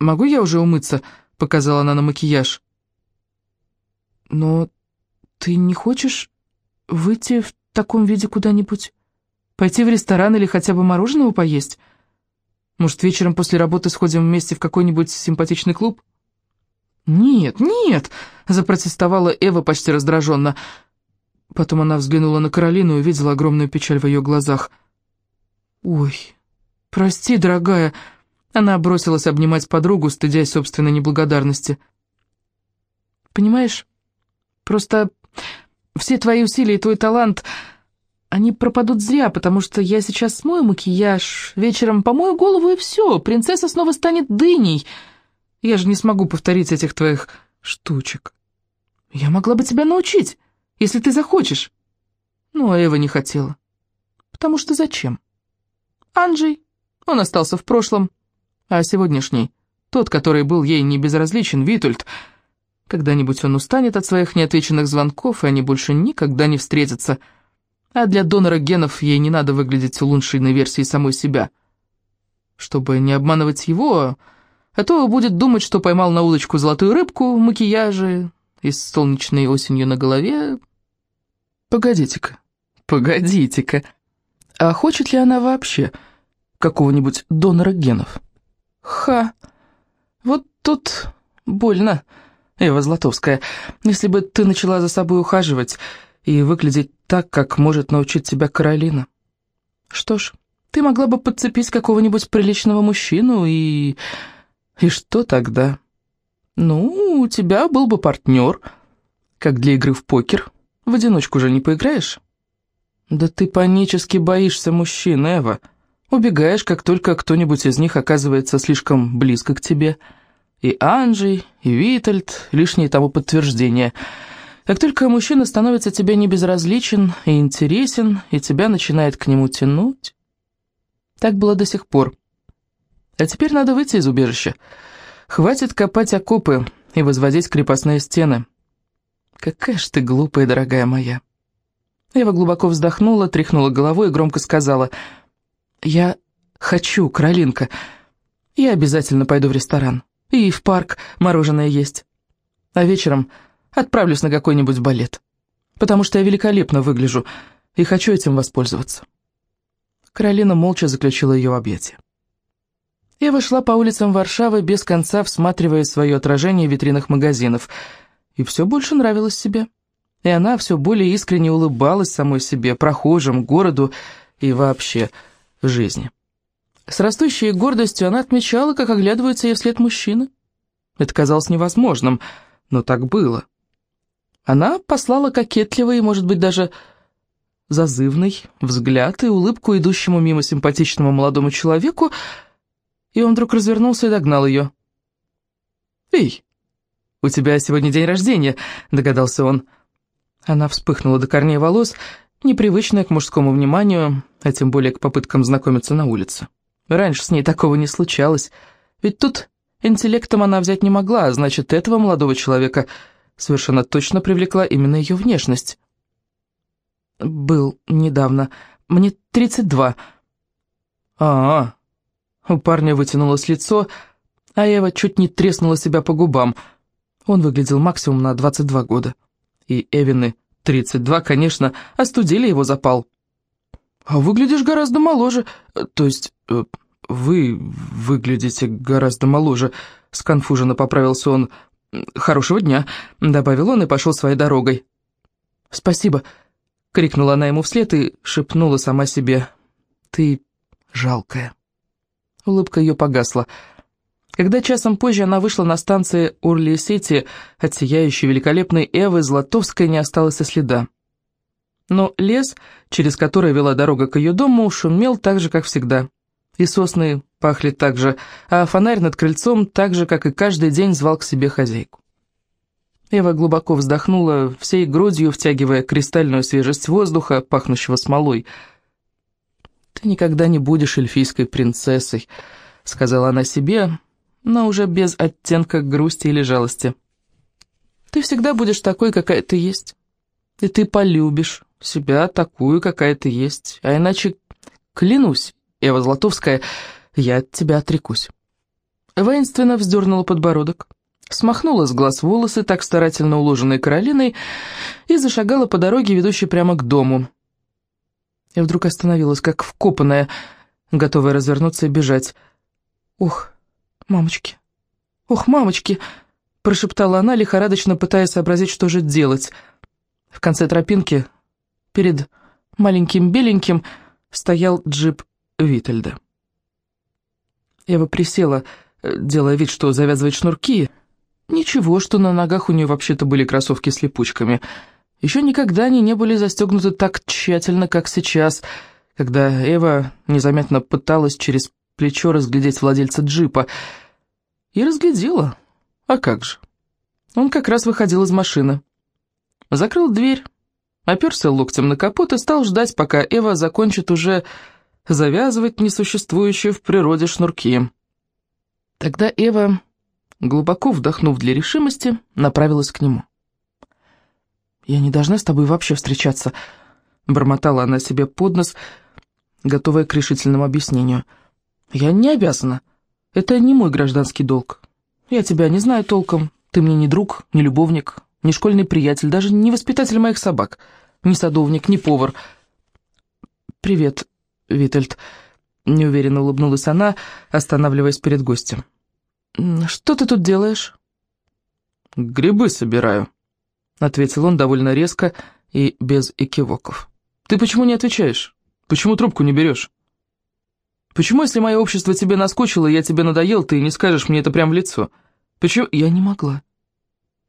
S1: «Могу я уже умыться?» — показала она на макияж. «Но ты не хочешь выйти в таком виде куда-нибудь? Пойти в ресторан или хотя бы мороженого поесть? Может, вечером после работы сходим вместе в какой-нибудь симпатичный клуб?» «Нет, нет!» — запротестовала Эва почти раздраженно. Потом она взглянула на Каролину и увидела огромную печаль в ее глазах. «Ой, прости, дорогая!» Она бросилась обнимать подругу, стыдясь собственной неблагодарности. «Понимаешь, просто все твои усилия и твой талант, они пропадут зря, потому что я сейчас смою макияж, вечером помою голову и все, принцесса снова станет дыней. Я же не смогу повторить этих твоих штучек. Я могла бы тебя научить, если ты захочешь». Но Эва не хотела. Потому что зачем? Анджей, он остался в прошлом, а сегодняшний, тот, который был ей не безразличен, Витульд, когда-нибудь он устанет от своих неотвеченных звонков, и они больше никогда не встретятся. А для донора генов ей не надо выглядеть улучшенной версией самой себя. Чтобы не обманывать его, а то будет думать, что поймал на удочку золотую рыбку в макияже и с солнечной осенью на голове. Погодите-ка, погодите-ка, а хочет ли она вообще какого-нибудь донора генов? Ха, вот тут больно, Эва Златовская. Если бы ты начала за собой ухаживать и выглядеть так, как может научить тебя Каролина. Что ж, ты могла бы подцепить какого-нибудь приличного мужчину и... И что тогда? Ну, у тебя был бы партнер, как для игры в покер. В одиночку же не поиграешь. Да ты панически боишься мужчин, Эва. Убегаешь, как только кто-нибудь из них оказывается слишком близко к тебе. И Анджей, и Витальд — лишнее тому подтверждение. Как только мужчина становится тебе небезразличен и интересен, и тебя начинает к нему тянуть... Так было до сих пор. А теперь надо выйти из убежища. Хватит копать окопы и возводить крепостные стены. Какая ж ты глупая, дорогая моя. Ева глубоко вздохнула, тряхнула головой и громко сказала, «Я хочу, Каролинка. Я обязательно пойду в ресторан. И в парк мороженое есть. А вечером отправлюсь на какой-нибудь балет. Потому что я великолепно выгляжу и хочу этим воспользоваться». Каролина молча заключила ее в объятия. Ева шла по улицам Варшавы без конца, всматривая свое отражение в витринах магазинов. И все больше нравилось себе. И она все более искренне улыбалась самой себе, прохожим, городу и вообще жизни. С растущей гордостью она отмечала, как оглядываются ей вслед мужчины. Это казалось невозможным, но так было. Она послала кокетливый, может быть, даже зазывный взгляд и улыбку идущему мимо симпатичному молодому человеку, и он вдруг развернулся и догнал ее. «Эй, у тебя сегодня день рождения», — догадался он. Она вспыхнула до корней волос, непривычная к мужскому вниманию, а тем более к попыткам знакомиться на улице. Раньше с ней такого не случалось, ведь тут интеллектом она взять не могла, а значит, этого молодого человека совершенно точно привлекла именно ее внешность. «Был недавно. Мне 32». «А-а», у парня вытянулось лицо, а Эва чуть не треснула себя по губам. Он выглядел максимум на 22 года. И Эвины 32, конечно, остудили его запал. «А выглядишь гораздо моложе. То есть, э, вы выглядите гораздо моложе», — сконфуженно поправился он. «Хорошего дня», — добавил он и пошел своей дорогой. «Спасибо», — крикнула она ему вслед и шепнула сама себе. «Ты жалкая». Улыбка ее погасла. Когда часом позже она вышла на станции Урли-Сити, от сияющей великолепной Эвы Златовской не осталось и следа. Но лес, через который вела дорога к ее дому, шумел так же, как всегда. И сосны пахли так же, а фонарь над крыльцом так же, как и каждый день, звал к себе хозяйку. Эва глубоко вздохнула, всей грудью втягивая кристальную свежесть воздуха, пахнущего смолой. «Ты «Ты никогда не будешь эльфийской принцессой», — сказала она себе, но уже без оттенка грусти или жалости. «Ты всегда будешь такой, какая ты есть, и ты полюбишь себя такую, какая ты есть, а иначе, клянусь, Эва Златовская, я от тебя отрекусь». Воинственно вздернула подбородок, смахнула с глаз волосы, так старательно уложенные Каролиной, и зашагала по дороге, ведущей прямо к дому. Я вдруг остановилась, как вкопанная, готовая развернуться и бежать. «Ох, мамочки! Ох, мамочки!» — прошептала она, лихорадочно пытаясь сообразить, что же делать. В конце тропинки, перед маленьким беленьким, стоял джип Витальда. Ева присела, делая вид, что завязывает шнурки. Ничего, что на ногах у нее вообще-то были кроссовки с липучками — еще никогда они не были застегнуты так тщательно, как сейчас, когда Эва незаметно пыталась через плечо разглядеть владельца джипа. И разглядела. А как же? Он как раз выходил из машины. Закрыл дверь, оперся локтем на капот и стал ждать, пока Эва закончит уже завязывать несуществующие в природе шнурки. Тогда Эва, глубоко вдохнув для решимости, направилась к нему. «Я не должна с тобой вообще встречаться», — бормотала она себе под нос, готовая к решительному объяснению. «Я не обязана. Это не мой гражданский долг. Я тебя не знаю толком. Ты мне не друг, не любовник, не школьный приятель, даже не воспитатель моих собак, не садовник, не повар». «Привет, Витальд», — неуверенно улыбнулась она, останавливаясь перед гостем. «Что ты тут делаешь?»
S2: «Грибы собираю», — ответил он довольно резко и без экивоков. «Ты почему не отвечаешь? Почему трубку не берешь? Почему, если мое общество тебе наскучило, я тебе надоел, ты не скажешь мне это прямо в лицо? Почему...» «Я не могла».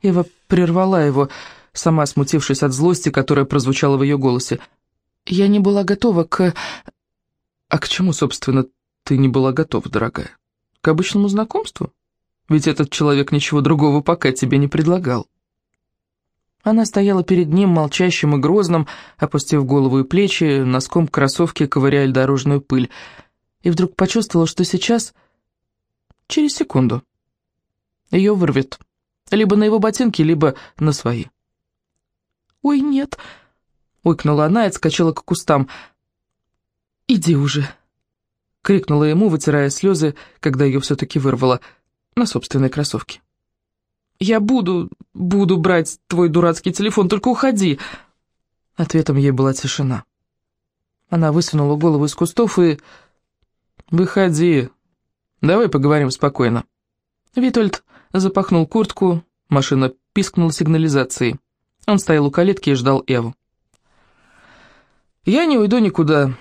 S2: Ева прервала его, сама смутившись от злости, которая прозвучала в ее голосе. «Я не была готова к...» «А к чему, собственно, ты не была готова, дорогая? К обычному знакомству? Ведь этот человек ничего другого пока тебе не предлагал». Она стояла перед ним, молчащим и грозным, опустив голову и плечи, носком кроссовки ковыряя дорожную пыль, и вдруг почувствовала, что сейчас, через секунду, ее вырвет, либо на его ботинки, либо на свои. «Ой, нет!» — уйкнула она и отскочила к кустам. «Иди уже!» — крикнула ему, вытирая слезы, когда ее все-таки вырвало на собственной кроссовке. «Я буду, буду брать твой дурацкий телефон, только уходи!» Ответом ей была тишина. Она высунула голову из кустов и... «Выходи, давай поговорим спокойно». Витольд запахнул куртку, машина пискнула сигнализацией. Он стоял у калитки и ждал Эву. «Я не уйду никуда,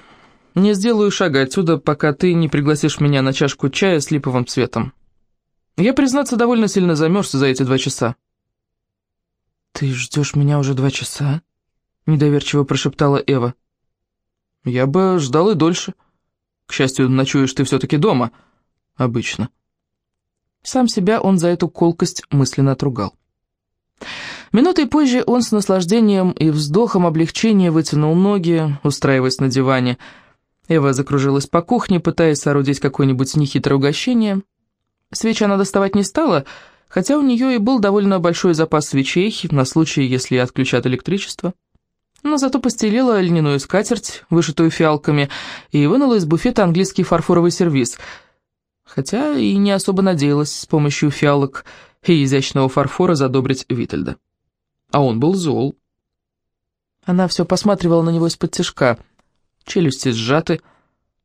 S2: не сделаю шага отсюда, пока ты не пригласишь меня на чашку чая с липовым цветом. Я, признаться, довольно сильно замерз за эти два часа». «Ты ждешь меня уже два часа?» — недоверчиво прошептала Эва. «Я бы ждал и дольше. К счастью, ночуешь ты все-таки дома. Обычно». Сам себя он за эту колкость мысленно отругал. Минутой позже он с наслаждением и вздохом облегчения вытянул ноги, устраиваясь на диване. Эва закружилась по кухне, пытаясь соорудить какое-нибудь нехитрое угощение. Свечи она доставать не стала, хотя у нее и был довольно большой запас свечей на случай, если отключат электричество. Но зато постелила льняную скатерть, вышитую фиалками, и вынула из буфета английский фарфоровый сервиз, хотя и не особо надеялась с помощью фиалок и изящного фарфора задобрить Витальда. А он был зол. Она все посматривала на него из-под тяжка, челюсти сжаты,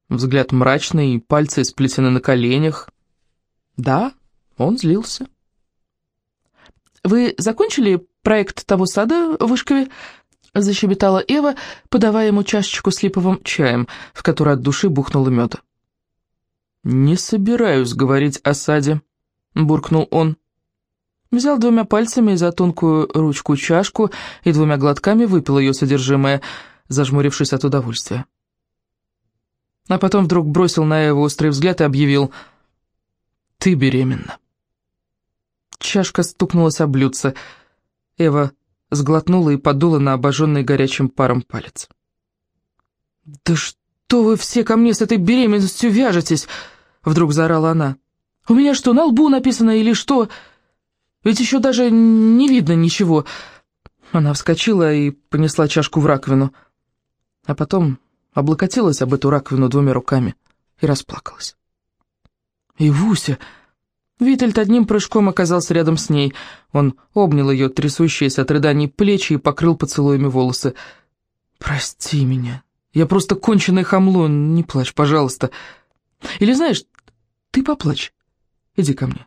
S2: взгляд мрачный, пальцы сплетены на коленях, да, он злился. «Вы закончили проект того сада в Вышкове?» — защебетала Эва, подавая ему чашечку с липовым чаем, в которой от души бухнуло меда. «Не собираюсь говорить о саде», — буркнул он. Взял двумя пальцами за тонкую ручку чашку и двумя глотками выпил ее содержимое, зажмурившись от удовольствия. А потом вдруг бросил на Эву острый взгляд и объявил — ты беременна». Чашка стукнулась о блюдце. Эва сглотнула и подула на обожженный горячим паром палец. «Да
S1: что вы все ко мне с этой беременностью вяжетесь?» Вдруг заорала она. «У меня что, на лбу написано или что? Ведь еще даже не видно ничего». Она вскочила и понесла чашку в раковину, а потом облокотилась об эту раковину двумя руками и расплакалась. И Вуся... Витальд одним прыжком оказался рядом с ней. Он обнял ее, трясущиеся от рыданий плечи, и покрыл поцелуями волосы. «Прости меня. Я просто конченое хамло. Не плачь, пожалуйста. Или знаешь, ты поплачь. Иди ко мне.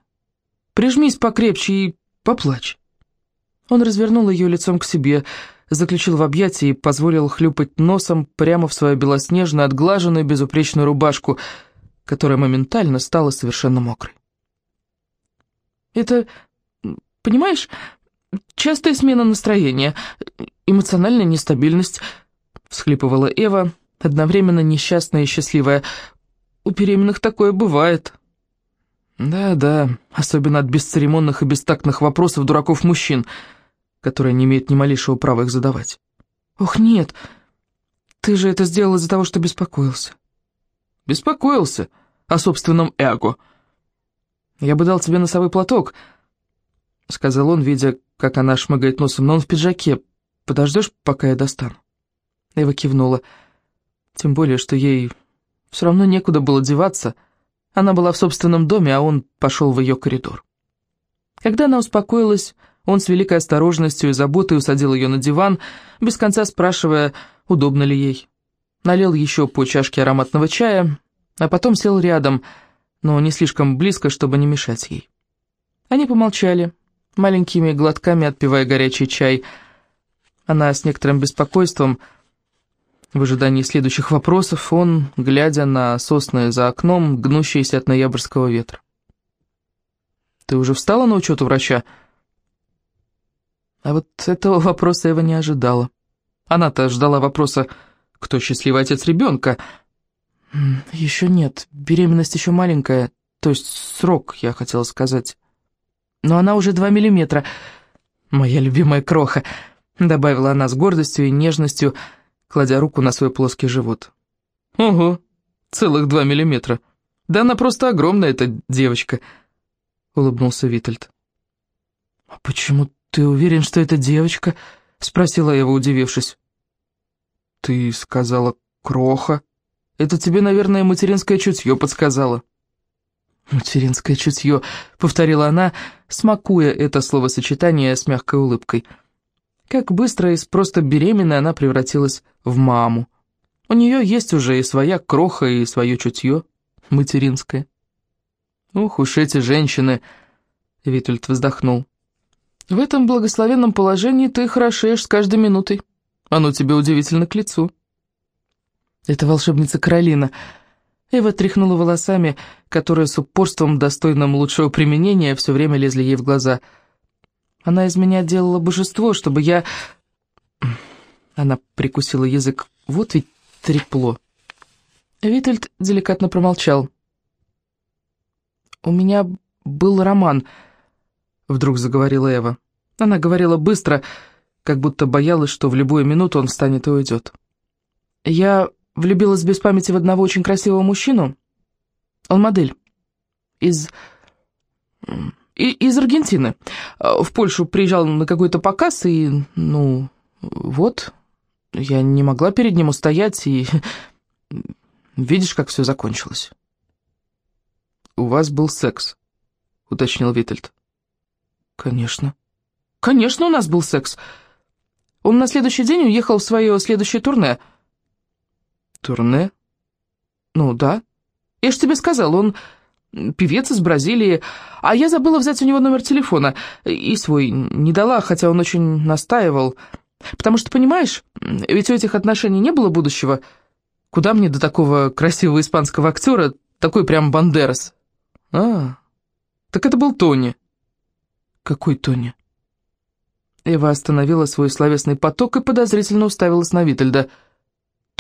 S1: Прижмись покрепче и поплачь». Он развернул ее лицом к себе, заключил в объятия и позволил хлюпать носом прямо в свою белоснежную, отглаженную, безупречную рубашку, которая моментально стала совершенно мокрой. Это, понимаешь, частая смена настроения, эмоциональная нестабильность, всхлипывала Эва, одновременно несчастная и счастливая. У беременных такое бывает. Да-да, особенно от бесцеремонных и бестактных вопросов дураков-мужчин — которые не имеют ни малейшего права их задавать. «Ох, нет, ты же это сделал из-за того, что беспокоился». «Беспокоился о собственном эго». «Я бы дал тебе носовой платок», — сказал он, видя, как она шмыгает носом, но он в пиджаке. «Подождешь, пока я достану?» Эва кивнула. Тем более, что ей все равно некуда было деваться. Она была в собственном доме, а он пошел в ее коридор. Когда она успокоилась, он с великой осторожностью и заботой усадил ее на диван, без конца спрашивая, удобно ли ей. Налил еще по чашке ароматного чая, а потом сел рядом, но не слишком близко, чтобы не мешать ей. Они помолчали, маленькими глотками отпивая горячий чай. Она с некоторым беспокойством, в ожидании следующих вопросов, он, глядя на сосны за окном, гнущиеся от ноябрьского ветра. «Ты уже встала на учет у врача?» А вот этого вопроса Эва не ожидала. Она-то ждала вопроса «Кто счастливый отец ребенка?» «Еще нет, беременность еще маленькая, то есть срок, я хотела сказать. Но она уже два миллиметра. Моя любимая кроха», — добавила она с гордостью и нежностью, кладя руку на свой плоский живот. «Ого, целых два миллиметра. Да она просто огромная, эта девочка», — улыбнулся Витальд. «А почему «Ты уверен, что это девочка?» — спросила Ева, удивившись. «Ты сказала «кроха». Это тебе, наверное, материнское чутье подсказало». «Материнское чутье», — повторила она, смакуя это словосочетание с мягкой улыбкой. Как быстро из просто беременной она превратилась в маму. У нее есть уже и своя кроха, и свое чутье материнское. «Ух уж эти женщины!» — Витальд вздохнул. В этом благословенном положении ты хорошеешь с каждой минутой. Оно тебе удивительно к лицу. Это волшебница Каролина. Эва тряхнула волосами, которые с упорством, достойным лучшего применения, все время лезли ей в глаза. Она из меня делала божество, чтобы я... Она прикусила язык. Вот ведь трепло. Витальд деликатно промолчал. «У меня был роман», вдруг заговорила Эва. Она говорила быстро, как будто боялась, что в любую минуту он встанет и уйдет. «Я влюбилась без памяти в одного очень красивого мужчину. Он модель. Из... И, из Аргентины. В Польшу приезжал на какой-то показ, и, ну, вот, я не могла перед ним устоять, и *laughs* видишь, как все закончилось». «У вас был секс», — уточнил Витальд. «Конечно. Конечно, у нас был секс. Он на следующий день уехал в свое следующее турне». «Турне?» «Ну, да. Я ж тебе сказал, он певец из Бразилии, а я забыла взять у него номер телефона, и свой не дала, хотя он очень настаивал. Потому что, понимаешь, ведь у этих отношений не было будущего. Куда мне до такого красивого испанского актера, такой прям Бандерас?» «А, так это был Тони». «Какой Тони?» Эва остановила свой словесный поток и подозрительно уставилась на Витальда.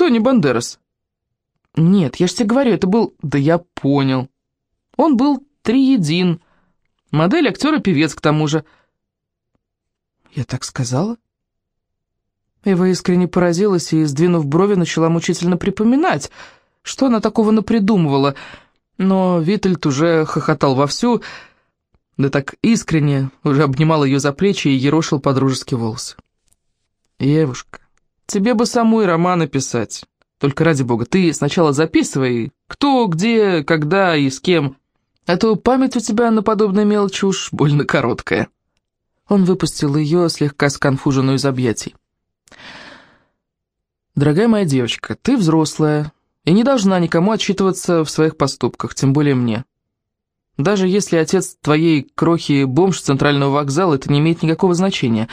S1: «Тони Бандерас». «Нет, я же тебе говорю, это был...» «Да я понял. Он был триедин. Модель, актер и певец к тому же». «Я так сказала?» Эва искренне поразилась и, сдвинув брови, начала мучительно припоминать, что она такого напридумывала. Но Витальд уже хохотал вовсю, да так искренне, уже обнимал ее за плечи и ерошил подружески волосы. «Евушка, тебе бы саму и романы писать. Только ради бога, ты сначала записывай, кто, где, когда и с кем, а то память у тебя на подобные мелочи уж больно короткая». Он выпустил ее, слегка сконфуженную из объятий. «Дорогая моя девочка, ты взрослая и не должна никому отчитываться в своих поступках, тем более мне. Даже если отец твоей крохи бомж центрального вокзала, это не имеет никакого значения.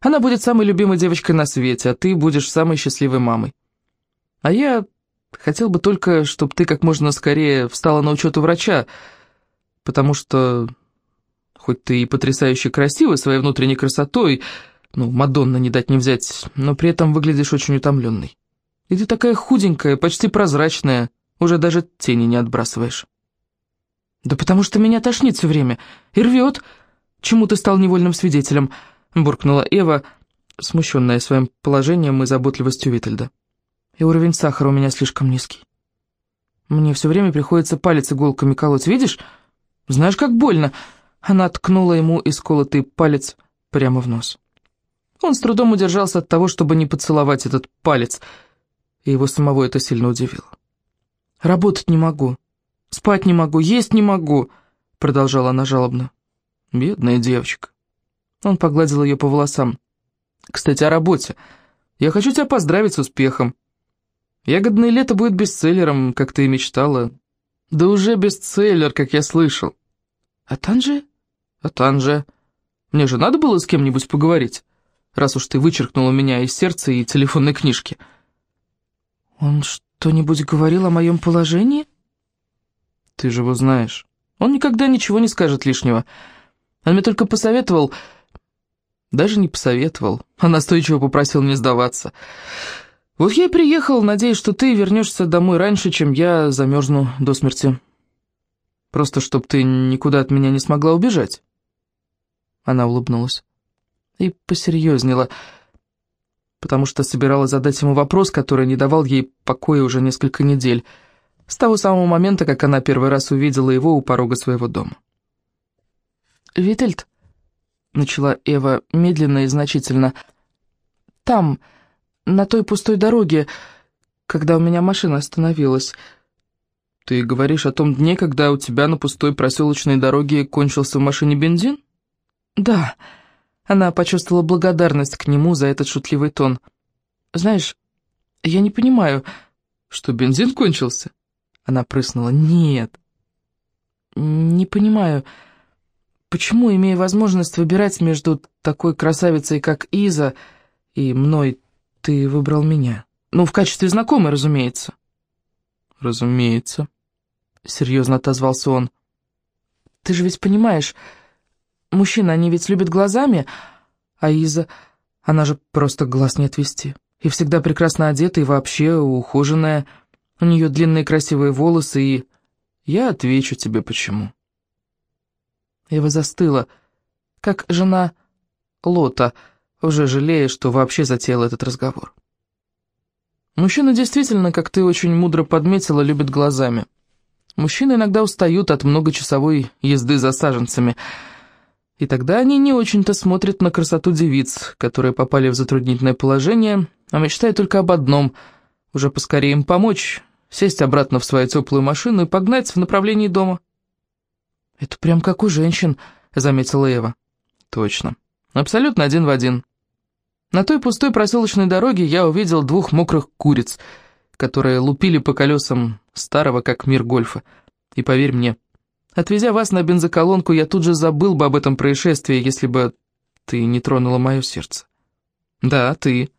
S1: Она будет самой любимой девочкой на свете, а ты будешь самой счастливой мамой. А я хотел бы только, чтобы ты как можно скорее встала на учет у врача, потому что, хоть ты и потрясающе красива своей внутренней красотой, ну, Мадонна не дать не взять, но при этом выглядишь очень утомленной. И ты такая худенькая, почти прозрачная, уже даже тени не отбрасываешь. «Да потому что меня тошнит все время и рвет. Чему ты стал невольным свидетелем?» — буркнула Эва, смущенная своим положением и заботливостью Витальда. «И уровень сахара у меня слишком низкий. Мне все время приходится палец иголками колоть, видишь? Знаешь, как больно!» Она ткнула ему исколотый палец прямо в нос. Он с трудом удержался от того, чтобы не поцеловать этот палец, и его самого это сильно удивило. «Работать не могу», «Спать не могу, есть не могу», — продолжала она жалобно. «Бедная девочка». Он погладил ее по волосам. «Кстати, о работе. Я хочу тебя поздравить с успехом. Ягодное лето будет бестселлером, как ты и мечтала. Да уже бестселлер, как я слышал». «А Танже?» «А Танже. Мне же надо было с кем-нибудь поговорить, раз уж ты вычеркнула меня из сердца и телефонной книжки». «Он что-нибудь говорил о моем положении?» Ты же его знаешь. Он никогда ничего не скажет лишнего. Он мне только посоветовал... Даже не посоветовал, а настойчиво попросил не сдаваться. Вот я и приехал, надеясь, что ты вернешься домой раньше, чем я замерзну до смерти. Просто чтоб ты никуда от меня не смогла убежать. Она улыбнулась и посерьезнела, потому что собиралась задать ему вопрос, который не давал ей покоя уже несколько недель — с того самого момента, как она первый раз увидела его у порога своего дома. «Витальд», — начала Эва медленно и значительно, — «там, на той пустой дороге, когда у меня машина остановилась». «Ты говоришь о том дне, когда у тебя на пустой проселочной дороге кончился в машине бензин?» «Да». Она почувствовала благодарность к нему за этот шутливый тон. «Знаешь, я не понимаю, что бензин кончился?» Она прыснула. «Нет, не понимаю, почему, имея возможность выбирать между такой красавицей, как Иза, и мной, ты выбрал меня? Ну, в качестве знакомой, разумеется». «Разумеется», — серьезно отозвался он. «Ты же ведь понимаешь, мужчины, они ведь любят глазами, а Иза, она же просто глаз не отвести. И всегда прекрасно одета и вообще ухоженная». У нее длинные красивые волосы, и... Я отвечу тебе, почему. Ева застыла, как жена Лота, уже жалея, что вообще затеяла этот разговор. Мужчина действительно, как ты очень мудро подметила, любит глазами. Мужчины иногда устают от многочасовой езды за саженцами, и тогда они не очень-то смотрят на красоту девиц, которые попали в затруднительное положение, а мечтают только об одном — уже поскорее им помочь, сесть обратно в свою теплую машину и погнать в направлении дома. «Это прям как у женщин», — заметила Эва. «Точно. Абсолютно один в один. На той пустой проселочной дороге я увидел двух мокрых куриц, которые лупили по колесам старого как мир гольфа. И поверь мне, отвезя вас на бензоколонку, я тут же забыл бы об этом происшествии, если бы ты не тронула мое сердце. Да, ты.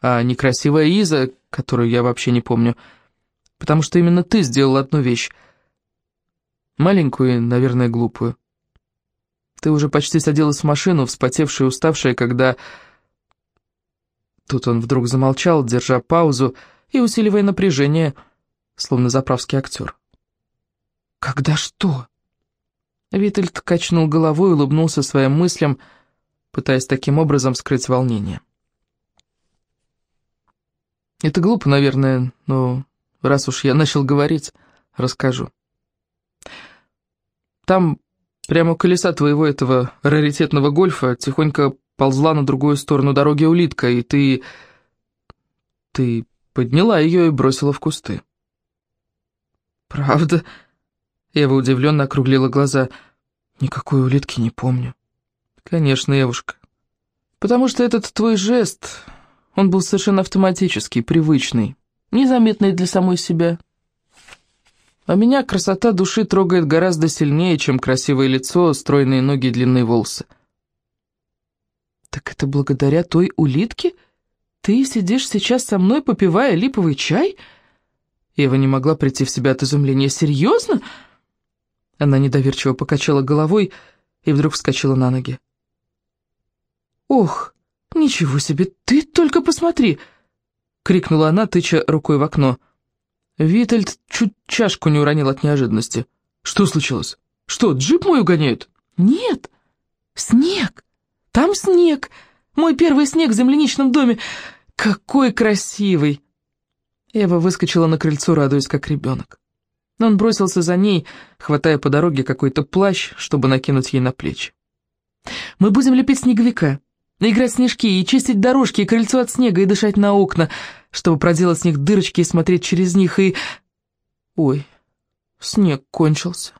S1: А некрасивая Иза, которую я вообще не помню, — потому что именно ты сделал одну вещь. Маленькую и, наверное, глупую. Ты уже почти садилась в машину, вспотевшая и уставшая, когда... Тут он вдруг замолчал, держа паузу и усиливая напряжение, словно заправский актер. «Когда что?» Витальд качнул головой и улыбнулся своим мыслям, пытаясь таким образом скрыть волнение. Это глупо, наверное, но раз уж я начал говорить, расскажу. Там, прямо у колеса твоего этого раритетного гольфа, тихонько ползла на другую сторону дороги улитка, и ты... Ты подняла ее и бросила в кусты.
S2: «Правда?» Ева удивленно округлила глаза. «Никакой улитки не помню».
S1: «Конечно, Евушка. Потому что этот твой жест, он был совершенно автоматический, привычный, незаметный для самой себя. А меня красота души трогает гораздо сильнее, чем красивое лицо, стройные ноги и длинные волосы.
S2: «Так это благодаря той улитке? Ты сидишь сейчас со мной, попивая липовый чай?» Ева не могла прийти в себя от изумления. «Серьезно?» Она недоверчиво покачала головой и вдруг вскочила на ноги. «Ох, ничего себе, ты только посмотри!» — крикнула она, тыча рукой в окно. Витальд чуть чашку не уронил от неожиданности. «Что случилось? Что, джип мой угоняют?» «Нет, снег! Там снег! Мой первый снег в земляничном доме! Какой красивый!» Эва выскочила на крыльцо, радуясь как ребенок. Он бросился за ней, хватая по дороге какой-то плащ, чтобы накинуть ей на плечи. «Мы будем лепить снеговика, играть в снежки и чистить дорожки и крыльцо от снега и дышать на окна, чтобы проделать с них дырочки и смотреть через них и...» Ой, снег кончился.